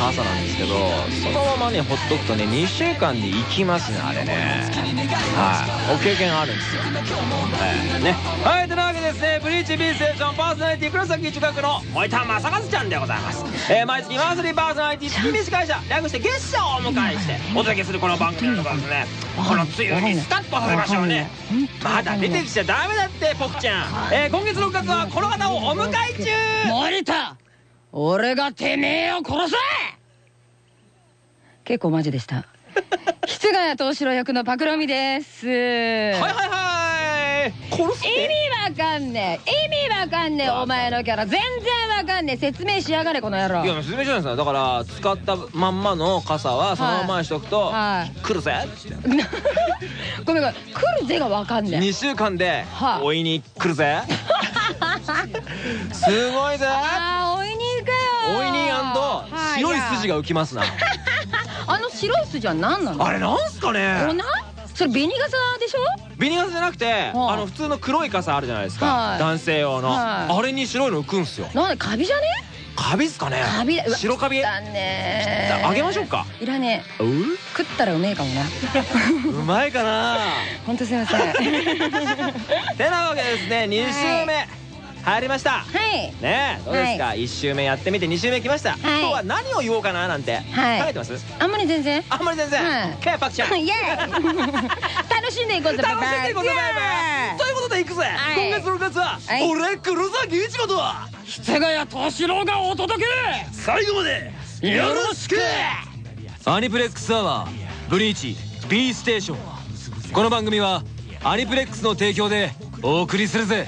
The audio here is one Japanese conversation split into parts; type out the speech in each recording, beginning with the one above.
使った後の傘なんですけどそのままねほっとくとね2週間でいきますねあれね。はい。お経験あるんですよ。はい。ね。はいというわけでですねブリーチ B ステーションパーソナリティ黒崎一学の森田正和ちゃんでございます。えー毎月マンスリーパーソナリティ月飯会社略して月賞をお迎えしてお届けするこの番組のところですね。この梅雨にスカッとさせましょうね。まだ出てきちゃダメだってポクちゃん。えー今月6月はこの方をお迎え中。森田俺がてめえを殺せ結構マジでした。室ヶ谷藤四郎役のパクロミです。はいはいはい。殺すっ意て味わかんねえ。意味わかんねえお前のキャラ。全然わかんねえ。説明しやがれこの野郎。いや説明じゃないですかだから使ったまんまの傘はそのままにしとくとはい「来るぜ」って。ごめんごめん。来るぜがわかんねえ。2週間ではい。追いに来るぜ。すごいぜ。あーおいに行くよ追いにはい。白い筋が浮きますな あの白い筋は何なの？あれなんすか粉ねそれ紅傘でしょ？紅傘じゃなくてあ。の普通の黒い傘あるじゃないですか。はい。男性用の。はい。あれに白いの浮くんすよ。なんでカビじゃね？カビっすかね？カビ白カビ？だね。あげましょうか。いらねうえ食ったらうめえかもな。うまいかな。ほんとすいません。は いてなわけでですね2週目入りました。ねえどうですか？1週目やってみて2週目来ました？今日は何を言おうかななんて考えてます？あんまり全然。あんまり全然？はい。ケーパクちゃん。イエー イ。楽しんでいこうぜ楽しんでいこうぜバイバイ。ということで行くぜ。はい。今月6月ははい。俺黒崎一護と室ヶ谷敏郎がお届け。最後までよろしく。アニプレックスアワーブリーチ B ステーション。この番組はアニプレックスの提供でお送りするぜ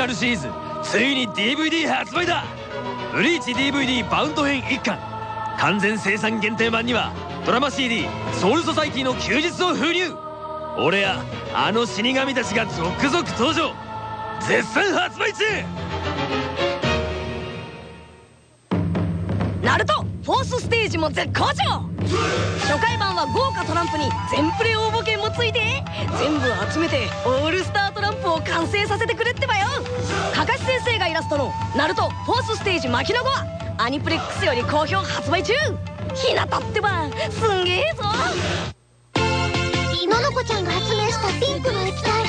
ナルシリーズ。ついに DVD 発売だ。ブリーチ DVD バウンド編1巻。完全生産限定版にはドラマ CD「ソウルソサイティの休日」を封入。俺やあの死神たちが続々登場。絶賛発売中。ナルトフォースステージも絶好調。初回版は豪華トランプに全プレ応募券もついて全部集めてオールスタートランプを完成させてくれってばよ。かかし先生がイラストの「ナルトフォースステージ巻きの子」はアニプレックスより好評発売中。ひなたってばすんげえぞ。ののこちゃんが発明したピンクの液体。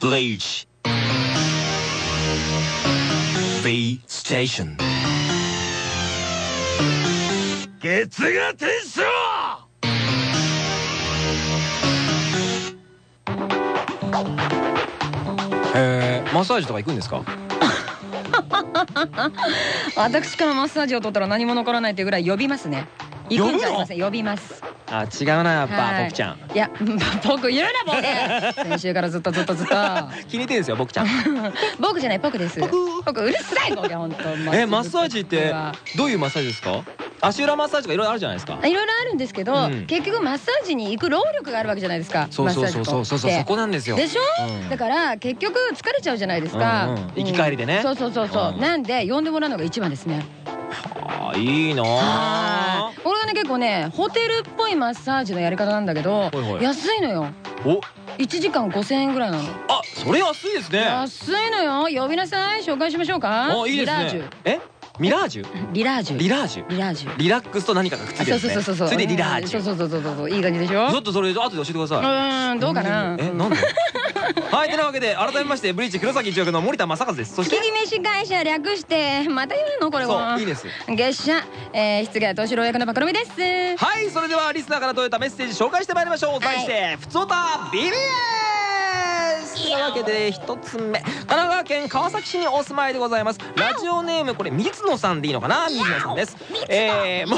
Bleach. B Station. 月がマッサージとか行くんですか？私からマッサージを取ったら何も残らないっていうぐらい呼びますね。行くんじゃありません。呼びますあ違うなやっぱ、はい。僕ちゃん。いや 僕言うな僕。先週からずっとずっとずっと。気に入ってるんですよ僕ちゃん。僕じゃない僕です。僕？うるさい僕本当えマッサージってどういうマッサージですか？足裏マッサージとかいろいろあるじゃないですか。いろいろあるんですけど、うん。結局マッサージに行く労力があるわけじゃないですかそうそうそうそうそうそこなんですよ。でしょ、うん。だから結局疲れちゃうじゃないですか、うんうん。行き帰りでね。そうそうそうそう、うん。なんで呼んでもらうのが一番ですね。あーいいなあ結構ねホテルっぽいマッサージのやり方なんだけどいはい。安いのよ。お？1時間5000円ぐらいなの。あそれ安いですね。安いのよ。呼びなさい。紹介しましょうか。あいいですリラージュ。ねえ？ミラージュ？リラージュ。リラージュ？リラージュ。リラックスと何かがくっついてあるそうそうそうそう。それでリラージュ。そうそうそうそうそう。いい感じでしょ？ちょっとそれ後で教えてくださういーんどうかな？えなんで？はいてなわけで改めましてブリーチ黒崎一役の森田正和です。そして月決飯会社略してまた言うの？これそはういいです月謝、えー、室ヶ谷敏郎役のパクロミです。はいそれではリスナーから届いたメッセージ紹介してまいりましょう。題して「ふつおた BBS」というわけで一つ目神奈川県川崎市にお住まいでございます。ラジオネームこれ水野さんでいいのかな？水野さんです。えー、も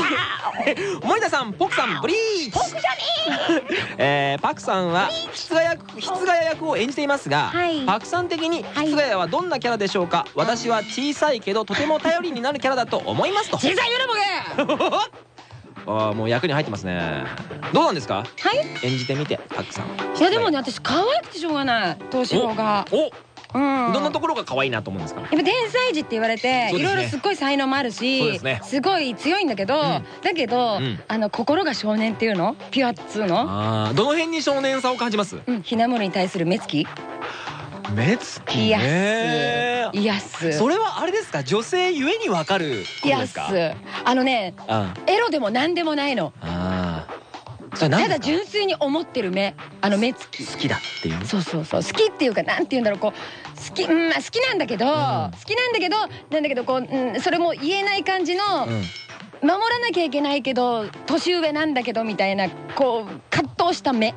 森田さんポクさんブリーチ。ポクじゃねえ ー、パクさんは室ヶ役室ヶ谷役を演じていますが、はい。パクさん的に室ヶ谷はどんなキャラでしょうか？私は小さいけどとても頼りになるキャラだと思いますと。小さいよねボケあーもう役に入ってますね。どうなんですか？はい？演じてみてパクさん。いやでもね私可愛くてしょうがない。東志郎が。おうん。どんなところが可愛いなと思うんですか？やっぱ天才児って言われていろいろすっごい才能もあるしすごい強いんだけどん。だけどうん。あの心が少年っていうの？ピュアっつうの？どの辺に少年さを感じます？うんひなものに対する目つき目つきね。ス。イそれはあれですか？女性ゆえにわかることイヤスですかあのねあエロでも何でもないの。ただ純粋に思ってる目。あの目つき。好きだっていう？そうそうそう。好きっていうかなんて言うんだろう。こう好きうんまあ好きなんだけど好きなんだけどなんだけどこううんそれも言えない感じのうん。守らなきゃいけないけど年上なんだけどみたいなこう葛藤した目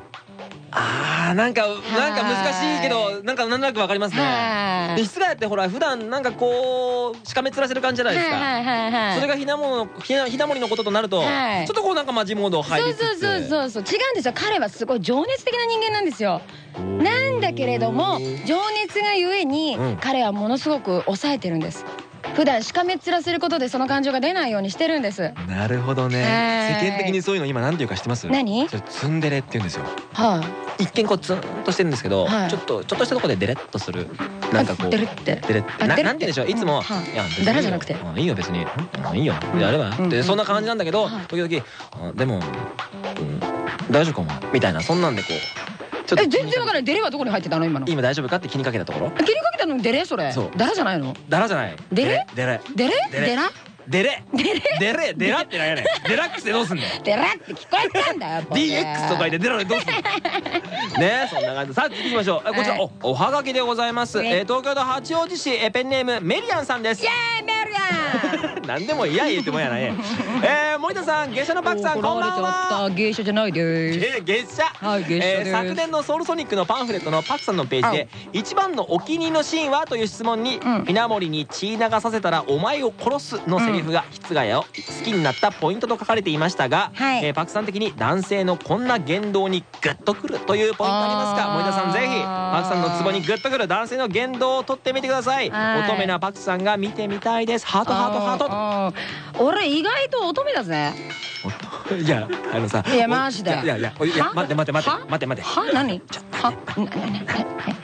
あーなんかなんか難しいけどなんかなんとなくわかりますね。はい。で室ヶ谷ってほら普段なんかこうしかめ面してる感じじゃないですか。それがひなものひなひなもりのこととなるとちはい。ょっとこうなんかマジモード入りつつ。そうそうそうそう。そう違うんですよ。彼はすごい情熱的な人間なんですよ。なんだけれども情熱がゆえにうん。彼はものすごく抑えてるんです普段しかめっ面することでその感情が出ないようにしてるんです。なるほどね。はい世間的にそういうの今なんていうか知ってます？何？それツンデレって言うんですよ。は一見こうツンとしてるんですけど、はい。ちょっとちょっとしたところでデレッとする。なんかこう。出るって。デレなあデレなんて言うんでしょう？いつも、はい。いや別にいいよ。デレじゃなくて。うんいいよ別に。うんいいよ。うん。やれば、うん。でそんな感じなんだけど、はい。時々あでも、うん、大丈夫かも。みたいな。そんなんでこうちょっえ全然わからないデレはどこに入ってたの今の？気に今大丈夫かって気にかけたところ？かけたのにデレ？それ。そう。ダラじゃないの？ダラじゃない。デレ？デレ？デレ。デラ？デレ？デレ？デレ？デラってなんやねん。デラックスでどうすんねん。デラって聞こえたんだよ DX と書いてデラでどうすんのねそんな感じ。でさあ次行きましょう。えこちら、はい。おおはがきでございます、東京都八王子市えーペンネームメリアンさんです。イエーイ何でも嫌言ってもんやないえー、森田さん月謝のパクさんこんばん怒られちゃはった。芸者じゃないです。えー月謝はい月謝えーです昨年のソウルソニックのパンフレットのパクさんのページで一番のお気に入りのシーンはという質問にうん「稲森に血流させたらお前を殺す」のセリフが室ヶ谷を好きになったポイントと書かれていましたが、はい。えーパクさん的に男性のこんな言動にグッとくるというポイントありますか？森田さんぜひパクさんのツボにグッとくる男性の言動を取ってみてください。はい。乙女なパクさんが見てみたいですハートハートハート。俺意外と乙女だぜ。いやあのさいやマジで。いやいや待って待って待っては？待って待って。は？何？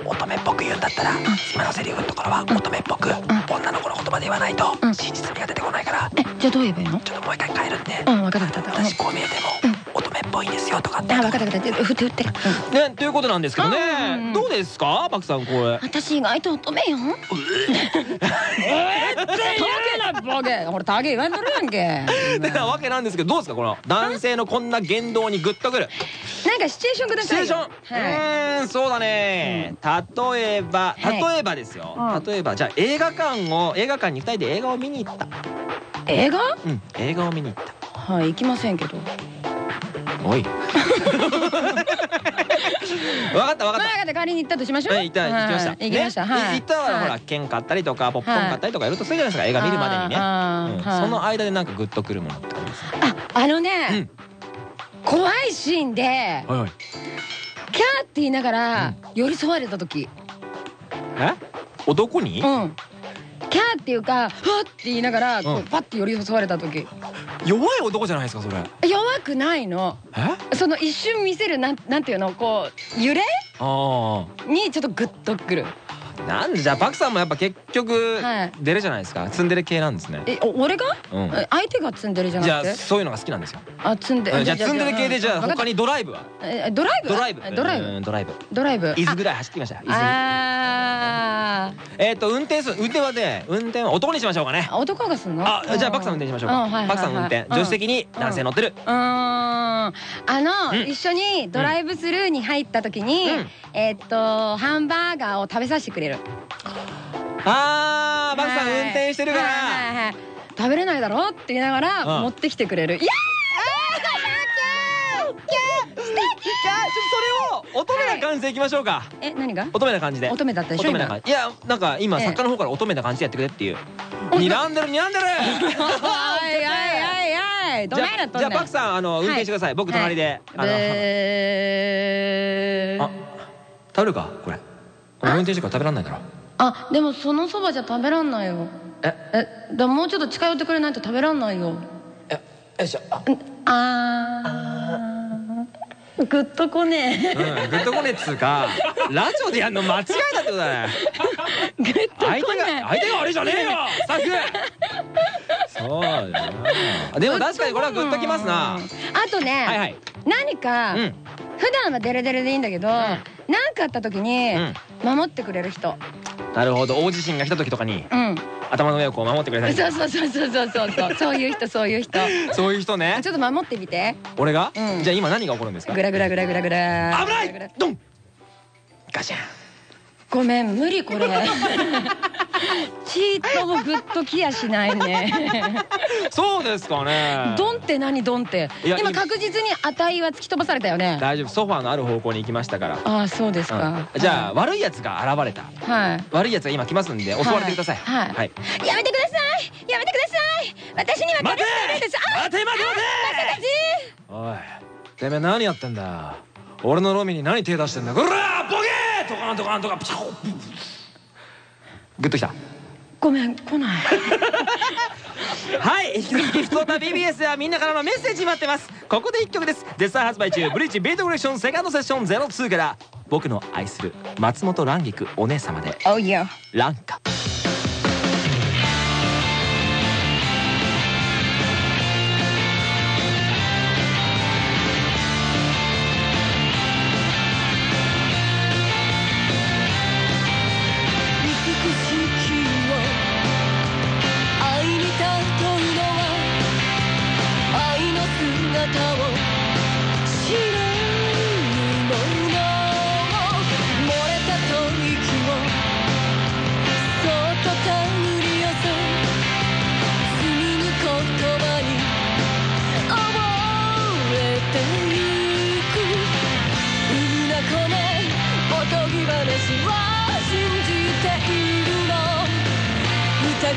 乙女っぽく言うんだったら今のセリフのところは乙女っぽく女の子の言葉で言わないとうん。真実味が出てこないから。えじゃあどう言えばいいの？ちょっともう一回変えるんでうん分かった分かった。私こう見えてもぽいんですよとかって。たあ分かった分かった。振って振ってねということなんですけどね。ん。どうですか？パクさんこれ。私意外と乙女よ。えー？っボケ。ほらタゲ言わんとるやんけ。てなわけなんですけどどうですか？この男性のこんな言動にグッとくる。なんかシチュエーションくだシチュエーション？うーんそうだね。例えばはい。例えばですよ。うん。例えばじゃあ映画館を映画館に二人で映画を見に行った。映画？うん映画を見に行った。はい行きませんけどおい。わかったわかった。まあ分かった。仮に行ったとしましょう。はい、行った、行きました。はい。行きました。ねはい。行ったら、ほら、券買ったりとか、ポップコーン買ったりとかやるとするじゃないですか、映画見るまでにね。その間でなんかグッとくるものってあります。ああのうねん。怖いシーンで。キャーって言いながら寄り添われた時。え？男に？うんキャーっていうか「はっ!」って言いながらこううんパッて寄り添われた時弱い男じゃないですか、それ。弱くないのえ？その一瞬見せるなんなんていうのこう揺れ？あにちょっとグッとくるあ。なんでじゃあパクさんもやっぱ結局はいデレじゃないですか。ツンデレ系なんですね。えお俺が？うん。え相手が積んでるじゃじゃあなくてそういうのが好きなんですよ。あ積んでうんじゃあツンデレ系でじゃあ他にドライブは？えドライブ？ドライブ。ドライブ？うんドライブ。ドライブ伊豆ぐらい走ってきました。伊豆。ああえっと運転する運転はね運転は男にしましょうかね。ー男がすんの？あ、じゃあパクさん運転しましょうか。パクさん運転。助手席に男性乗ってる。うーんあの、うん一緒にドライブスルーに入った時に、うんえーっとハンバーガーを食べさせてくれる。あー、パクさんはい。運転してるかはいら。はいはい。食べれないだろって言いながらうん。持ってきてくれる、いやじゃあちょっとそれを乙女な感じでいきましょうか。え何が？乙女な感じで。乙女だったでしょ乙女な感じ。いやなんか今ええ。作家の方から乙女な感じでやってくれっていう。睨んでる睨んでる。じゃないなっとんねん。じゃあパクさんあの運転してください。僕隣で。あのあ食べるかこれお前運転してるから食べらんないだろ。あでもそのそばじゃ食べらんないよ。え？えだもうちょっと近寄ってくれないと食べらんないよ。えよいしょああー。グッとこねうんグッドコネっつうか。ラジオでやるの間違いだってことだねグッと相手がこね相手が悪いじゃねえよ。スタッフそうだよな。でも確かにこれはグッときますな。あとね、はいはい。何か、うん普段はデレデレでいいんだけど何、うん、かあった時に守ってくれる人、なるほど。大地震が来た時とかに、うん、頭の上をこう守ってくれたり。そうそうそうそうそうそう。そういう人そういう人。そういう人ね。ちょっと守ってみて。俺が、うん、じゃあ今何が起こるんですか？グラグラグラグラグラ。危ない！ドン！ガシャン。ごめん無理これ。ちーっともグッときやしないね。そうですかね。ドンって何ドンって。今今確実に値は突き飛ばされたよね。大丈夫ソファーのある方向に行きましたから。ああそうですか、うん。じゃあ悪いやつが現れた。あはい。悪いやつが今来ますんで襲われてください。はい。はい。やめてください。やめてください。私には待て！待て待て待て！おい。てめえ何やってんだ俺のロミに何手出してんだこらボケーとかんとかんとかプチャオグッときた。ごめん来ない。はい引き続き「ふつおた BBS」ではみんなからのメッセージ待ってます。ここで1曲です。絶賛発売中ブリーチビートコレクションセカンドセッション02から。僕の愛する松本蘭菊お姉様で。Oh yeah「蘭歌」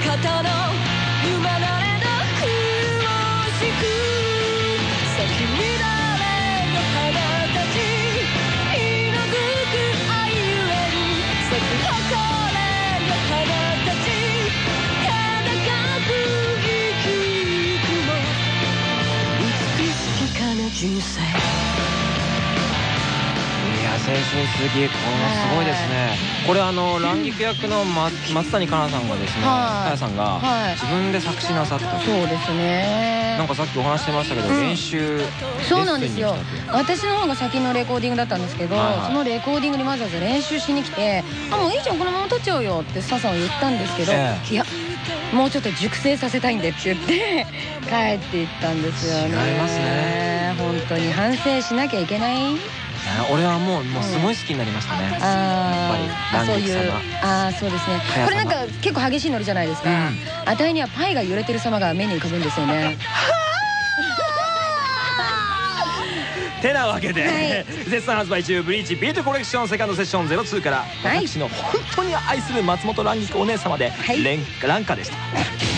方の夢なれど苦しく。咲き乱れの花たち色づく愛ゆえに咲く誇れの？花たち高く生きくも美しきかな人生青春すぎこのすごいですね。これあの蘭菊役のま松谷香奈さんがですねはい。かやさんがはい。自分で作詞なさったそうですね。なんかさっきお話してましたけどうん。練習そうなんですよ。私の方が先のレコーディングだったんですけど、そのレコーディングにわざわざ練習しに来て「あもういいじゃんこのまま撮っちゃおうよ」って笹さんは言ったんですけど、えいやもうちょっと熟成させたいんでって言って帰っていったんですよね。違いますね。本当に反省しなきゃいけない。ね俺はもうもうすごい好きになりましたね。あーあそういうあーそうですね。これなんか結構激しいノリじゃないですか、うん。あたいにはパイが揺れてる様が目に浮かぶんですよね。てなわけで、はい。絶賛発売中ブリーチビートコレクションセカンドセッション02から、はい。私の本当に愛する松本蘭菊お姉様で、はい。でした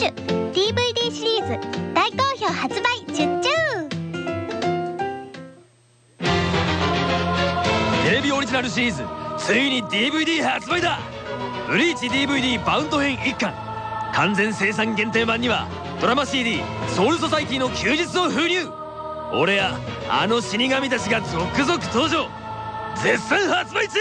チュ」DVD シリーズ大好評発売中中テレビオリジナルシリーズついに DVD 発売だ。ブリーチ DVD バウンド編1巻。完全生産限定版にはドラマ CD「ソウルソサイティの休日」を封入。俺やあの死神たちが続々登場。絶賛発売中。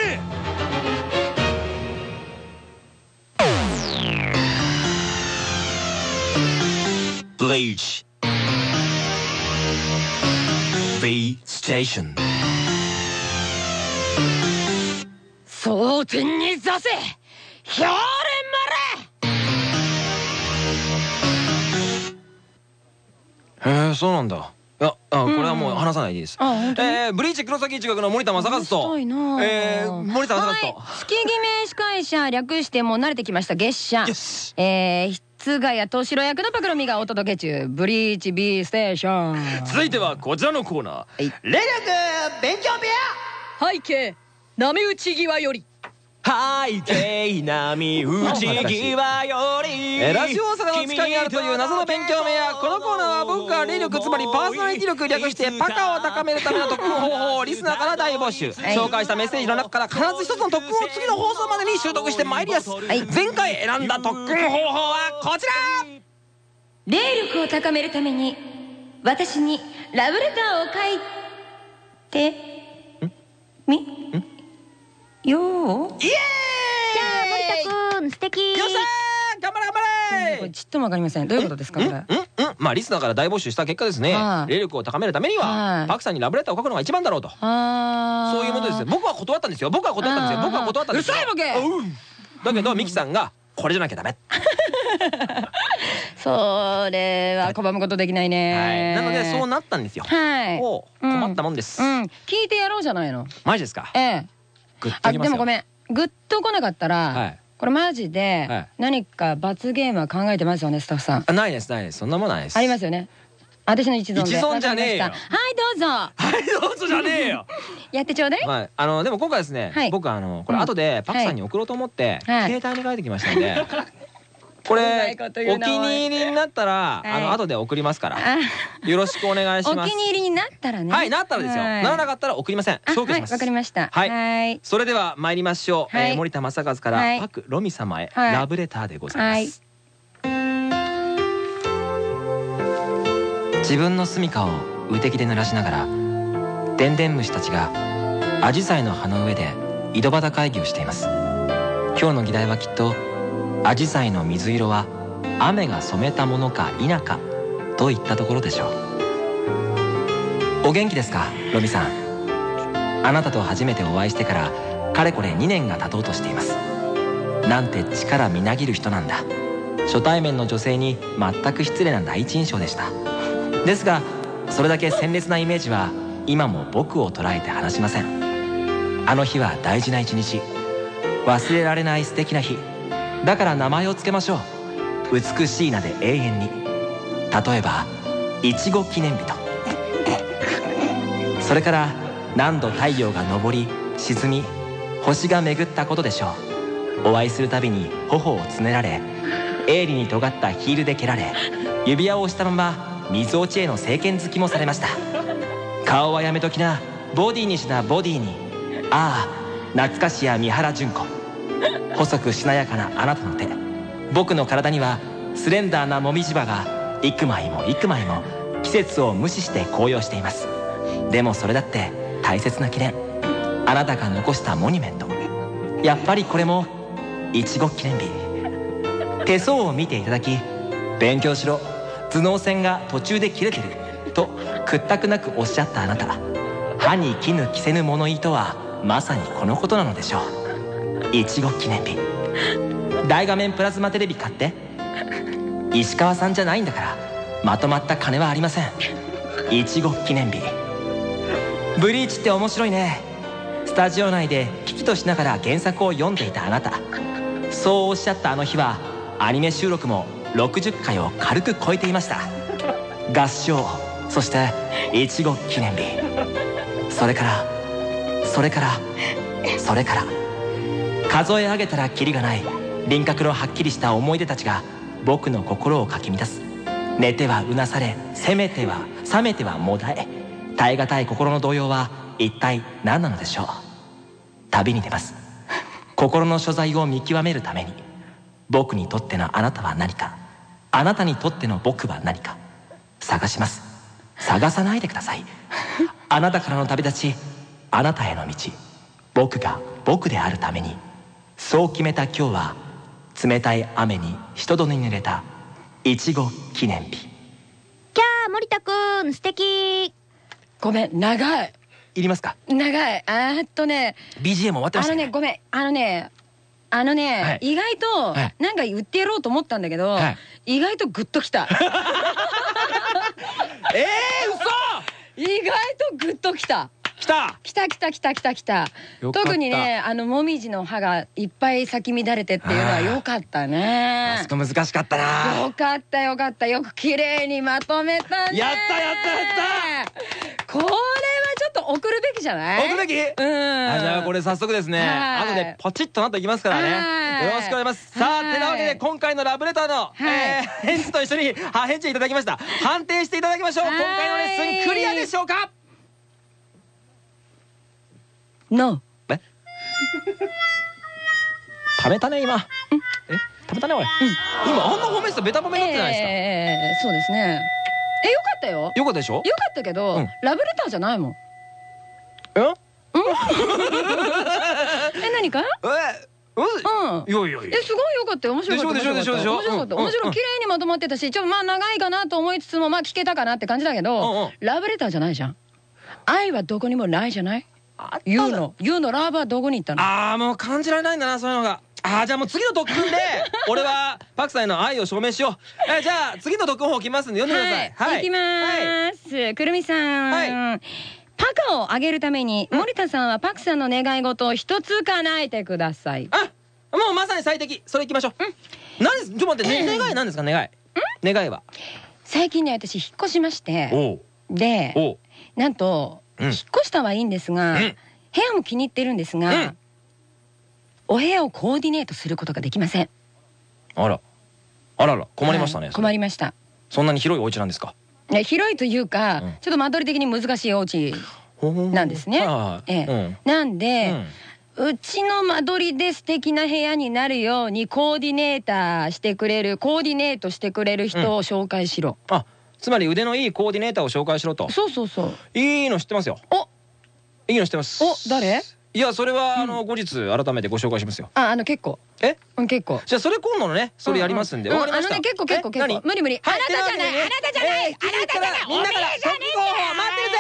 ブリーチ B ステーション争点に座せへえそうなんだ。いやあこれはもう話さないでいいです、えー、ブリーチ黒崎一学の森田正和と。えー、森田正和と、はい、月決め司会者略してもう慣れてきました月謝。えー、室谷敏郎役のパクロミがお届け中。ブリーチ B ステーション。続いてはこちらのコーナー、い。霊力勉強部屋。背景波打ち際より背景波打ち際よりえーラジオ大阪の地下にあるという謎の勉強部屋このコーナーは僕が霊力つまりパーソナリティ力略してパカを高めるための特訓方法をリスナーから大募集、はい。紹介したメッセージの中から必ず一つの特訓を次の放送までに習得してまいりやす、い。前回選んだ特訓方法はこちら霊力を高めるために私にラブレターを書いてみようイエじゃあ森田くん素敵。ーイよっしゃー頑張れ頑張れ。これちっともわかりません。どういうことですかこれ？うんうん。まあリスナーから大募集した結果ですね、はい。霊力を高めるためには、はい。パクさんにラブレターを書くのが一番だろうと。そういうものですよ。僕は断ったんですよ。僕は断ったんですよ。僕は断ったんですよ。うるさいボケ。うん。だけどミキさんがこれじゃなきゃダメ。それは拒むことできないね。はい。なのでそうなったんですよ。はい。困ったもんです。うん。聞いてやろうじゃないの。マジですか？ええあでもごめん。グッと来なかったら、はい。これマジはでい。何か罰ゲームは考えてますよねスタッフさん。あないですないです。そんなもんないです。ありますよね。私の一存で。一存じゃねえはいどうぞ。はいどうぞじゃねえよ。やってちょうだい。まああのでも今回ですね、はい。僕あのこれ後でパクさんに送ろうと思って、はい。携帯に書いてきましたんで、これお気に入りになったら、はい。あの後で送りますから、あ。よろしくお願いしおます。気に入りになったらね。はいなったらですよ、はい。ならなかったら送りません。消去します。わかりました。はい。はい。それでは参りましょう、森田正和から、はい。パクロミ様へ、はい。ラブレターでございます、自分の住処を雨滴で濡らしながらでんでん虫たちがアジサイの葉の上で井戸端会議をしています。今日の議題はきっとアジサイの水色は雨が染めたものか否かといったところでしょう。お元気ですかロミさん。あなたと初めてお会いしてからかれこれ2年が経とうとしています。なんて力みなぎる人なんだ。初対面の女性に全く失礼な第一印象でした。ですがそれだけ鮮烈なイメージは今も僕を捉えて離しません。あの日は大事な一日。忘れられない素敵な日。だから名前を付けましょう。美しい名で永遠に。例えばいちご記念日と。それから何度太陽が昇り沈み星が巡ったことでしょう。お会いするたびに頬をつねられ鋭利に尖ったヒールで蹴られ指輪を押したまま水落ちへの政権好きもされました。顔はやめときな。ボディにしなボディに。ああ懐かしや三原純子。細くしなやかなあなたの手。僕の体にはスレンダーなもみじ葉が幾枚も幾枚も季節を無視して紅葉しています。でもそれだって大切な記念。あなたが残したモニュメント。やっぱりこれもいちご記念日。手相を見ていただき勉強しろ。頭脳線が途中で切れてる。と屈託なくおっしゃったあなた。歯に絹着せぬ物言いとはまさにこのことなのでしょう。いちご記念日。大画面プラズマテレビ買って。石川さんじゃないんだからまとまった金はありません。いちご記念日。ブリーチって面白いね。スタジオ内で危機としながら原作を読んでいたあなた。そうおっしゃったあの日はアニメ収録も60回を軽く超えていました。合唱そしていちご記念日。それからそれからそれから。数え上げたらキリがない。輪郭のはっきりした思い出たちが僕の心をかき乱す。寝てはうなされせめては冷めてはもだえ。耐え難い心の動揺は一体何なのでしょう。旅に出ます。心の所在を見極めるために。僕にとってのあなたは何か。あなたにとっての僕は何か。探します。探さないでください。あなたからの旅立ちあなたへの道。僕が僕であるために。そう決めた今日は冷たい雨に人どに濡れたいちご記念日。キャー森田くん素敵。ごめん長い。いりますか長い。あーっとね。BGM 終わってまあしたねのねごめん。あのねあのね、はい。意外とはい。なんか言ってやろうと思ったんだけど、はい。意外とグッときた。えー、意外とグッときた。嘘来た。きたきたきたきたきた。特にねあのもみじの歯がいっぱい咲き乱れてっていうのは良かったあねそこ難しかったな。よかったよかった。よく綺麗にまとめたね。やったやったやった。これはちょっと送るべきじゃない？送るべき？うん。あじゃあこれ早速ですね。はい。後でポチッとなっていきますからはい。ねよろしくお願いします。さあはい。てなわけで今回のラブレターの返事と一緒には返事いただきました。判定していただきましょう。今回のレッスンクリアでしょうか？ノえ？食べたね今。え？食べたねおい。今あんな褒めてたベタ褒めになってないですか？えーそうですね。えよかったよ。よよかったでしょ？かったけど、うん。ラブレターじゃないもん。え？え何か？え？ううん。いやいやえすごい良かったよ。面白かったでしょでしょでしょ面白かった。うん。面白い。綺麗にまとまってたしちょっとまあ長いかなと思いつつもまあ聞けたかなって感じだけうんうどん。ラブレターじゃないじゃん。愛はどこにもないじゃない？あった。言うの。言うのラブはどこに行ったの。ああもう感じられないんだなそういうのが。ああじゃあもう次の特訓で 俺はパクさんへの愛を証明しよう。えじゃあ次の特訓法来ますんで読んでください。はい、い。きます。くるみさん。はい。パカをあげるために、森田さんはパクさんの願い事を一つ叶えてください。あもうまさに最適。それ行きましょう。何です？ちょっと待って、ね、願い何ですか？願い。願いは。最近ね、私引っ越しまして、で、なんと、うん。引っ越したはいいんですが、うん。部屋も気に入ってるんですが、うん。お部屋をコーディネートすることができません。あら。あらら困りましたね、はい。困りました。そんなに広いお家なんですか？ね広いというか、うん。ちょっと間取り的に難しいお家なんですね。えなんで、うん。うちの間取りで素敵な部屋になるようにコーディネーターしてくれるコーディネートしてくれる人を紹介しろ、あつまり腕のいいコーディネーターを紹介しろと。そうそうそう。いいの知ってますよ。お。いいの知ってます。お誰？いやそれはあの後日改めてご紹介しますよ。ああの結構。え？うん結構。じゃあそれ今度のねそれやりますんであのね結構結構え結構。何？無理無理、はいあなたじゃない、あなたじゃない、あなたじゃない。みんなから待ってるぜ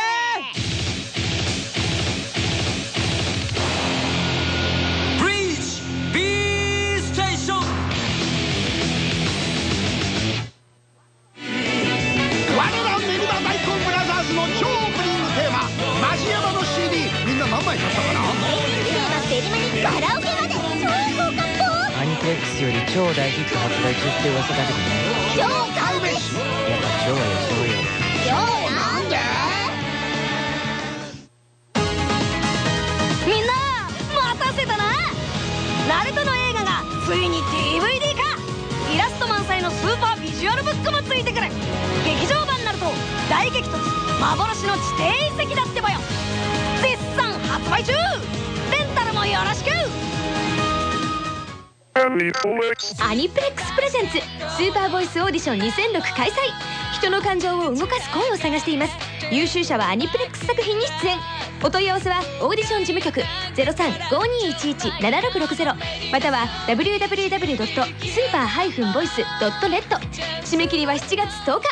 カラオケまで超高感アニプレックスより超大ヒット発売中って噂だけどね超買うべしやっぱ超は予想よ超なんでみんな待たせたなナルトの映画がついに DVD 化イラスト満載のスーパービジュアルブックもついてくる劇場版ナルト大激突幻の地底遺跡だってばよアニプレックス presents スーパーボイスオーディション2006開催人の感情を動かす声を探しています。優秀者はアニプレックス作品に出演。お問い合わせはオーディション事務局0352117660または www.super-voice.net 締め切りは7月10日。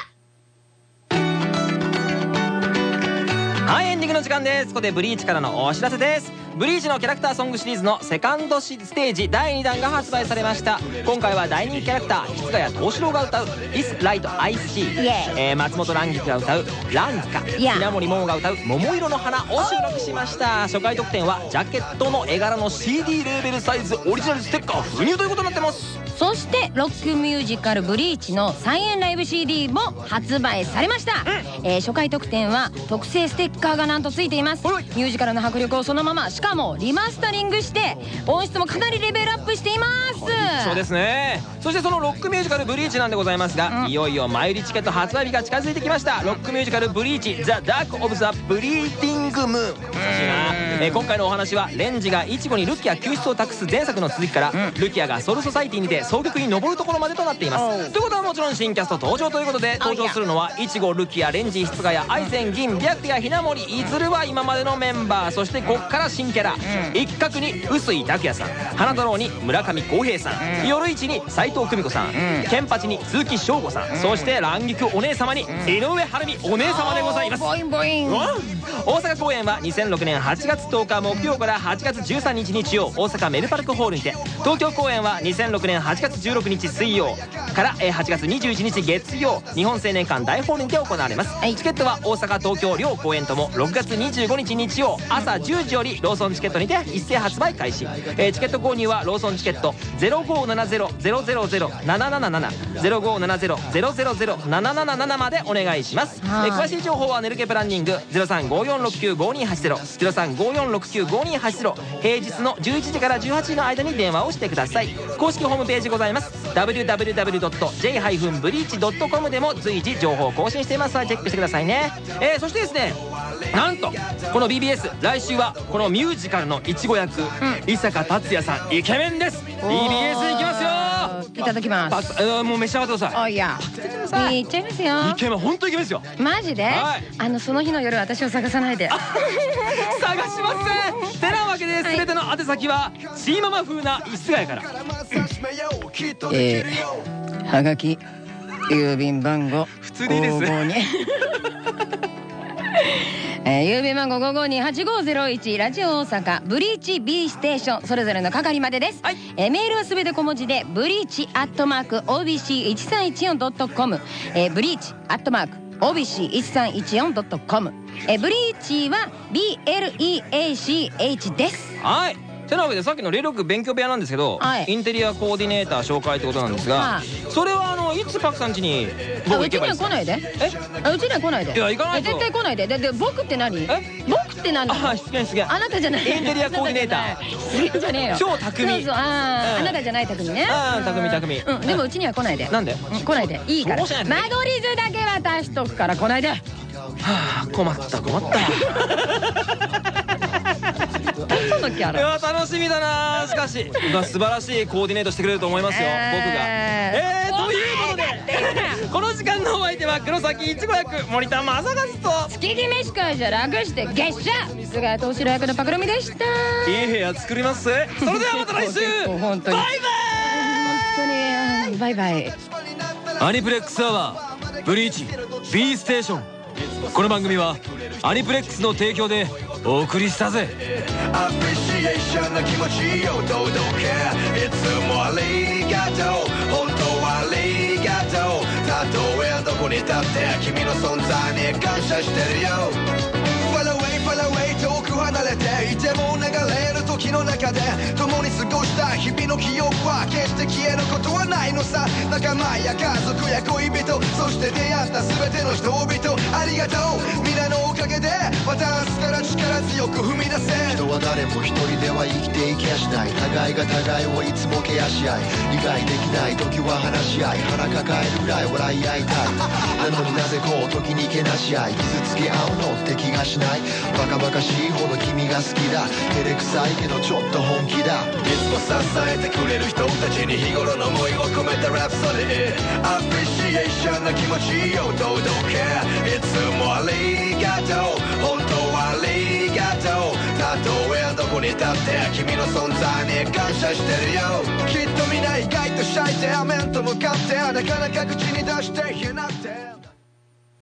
はい。エンディングの時間です。ここでブリーチからのお知らせです。ブリーチのキャラクターソングシリーズのセカンドステージ第2弾が発売されました。今回は大人気キャラクター日番谷冬獅郎が歌う「 This Light I See」えー松本乱菊が歌う「ランカ」雛森桃が歌う「桃色の花」を収録しました。初回特典はジャケットの絵柄の CD レーベルサイズオリジナルステッカー封入ということになってます。そしてロックミュージカル「ブリーチ」の再演ライブ CD も発売されました、えー初回特典は特製ステッカーがなんとついています。ミュージカルの迫力をそのまましかもリマスタリングして音質もかなりレベルアップしています。そうですね。そしてそのロックミュージカル「ブリーチ」なんでございますが、うん。いよいよ前売りチケット発売日が近づいてきました。ロックミュージカル「ブリーチザ・ダーク・オブ・ザ・ブリーディング・ム。ーン」えー今回のお話はレンジがイチゴにルキア救出を託す前作の続きから、ルキアがソウルソサイティにて総曲に上るところまでとなっています。ということはもちろん新キャスト登場ということで登場するのはいちごルキアレンジ室ヶ谷愛禅銀白夜ひな森いずるは今までのメンバーそしてこっから新キャラ。一角に臼井拓也さん花太郎に村上浩平さん夜市に斎藤久美子さんケンパチに鈴木翔吾さんそして乱菊お姉様に井上晴美お姉様でございます。ボインボイン。大阪公演は2006年8月10日木曜から8月13日日曜大阪メルパルクホールにて東京公演は2006年8月16日水曜からえー8月21日月曜日本青年館大ホールにて行われます、チケットは大阪東京両公演とも6月25日日曜朝10時よりローソンチケットにて一斉発売開始、えーチケット購入はローソンチケット0570-000-777 0570-000-777までお願いします、えー詳しい情報はネルケプランニング0354695280 0354695280平日の11時から18時の間に電話をしてください。公式ホームページございます。www.j-breach.com でも随時情報を更新しています。のでチェックしてくださいね、えーそしてですねなんとこの BBS 来週はこのミュージカルのいちご役、伊坂達也さんイケメンです。BBS 行きますよ。いただきまパす。クえーもう召し上がってくださおいや。いっちゃいますよ。いイケメン本当イケメンですよ。マジで？はい。あのその日の夜私を探さないで。探しますてなわけで全ての宛先はチーママ風な石ヶ谷から。えー、はがき郵便番号普通でいいです。552 えー郵便番号5528501ラジオ大阪ブリーチ B ステーションそれぞれの係までです、はい。えーメールはすべて小文字でブリーチアットマーク OBC1314.com、えー、ブリーチアットマーク OBC1314.com、えー、ブリーチは BLEACH です。はいてなわけでさっきの霊力勉強部屋なんですけど、はい。インテリアコーディネーター紹介ってことなんですが、はい。それはあのいつパクさん家にあうちに僕行けばいいですか？は来ないで。え？あうちには来ないで。いや行かないと。え絶対来ないで。でで僕って何？え？僕って何あ出現出現あなたじゃない。インテリアコーディネーター。ー出現じゃねえよ。超匠そうそう。ああなたじゃない匠ね。あー匠匠うん。でもうちには来ないで。なんで？うん来ないで。いいから。間取り図だけ渡しとくから来ないで。はあ困った困った そのキャいや楽しみだなしかし。まあ素晴らしいコーディネートしてくれると思いますよ、僕が。ええー、ということでこの時間のお相手は黒崎いちご役森田正和と。月決め司会じゃ楽して月謝。菅谷敏郎役のパクロミでした。いい部屋作りますそれではまた来週。本当にバイ。本当にバイバイ。アニプレックスアワーブリーチ B ステーション。この番組はアニプレックスの提供でお送りしたぜ。アプリシエーションの気持ちを届けいつもありがとう。本当はありがとう。たとえどこに立って君の存在に感謝してるよ。Far away, far away 遠く離れていても流れる時の中で共に過ごした日々の記憶は決して消えることはないのさ。仲間や家族や恋人そして出会った全ての人々ありがとう。皆のおかげでまた明日から力強く踏み出せ。人は誰も一人では生きていけやしない。互いが互いをいつもケアし合い。理解できない時は話し合い。腹抱えるぐらい笑い合いたい。なのになぜこう時にけなし合い。傷つけ合うのって気がしない。バカバカしいほど君が好きだ。照れくさいけどちょっと本気だ。いつも支えてくれる人たちに日頃の思いを込めたラプソディ。アプリシエーションな気持ちを堂々けいつもありがとう本当はありがとう。たとえどこに立って君の存在に感謝してるよ。きっとみんな意外とシャイで面と向かってなかなか口に出して言えなくて。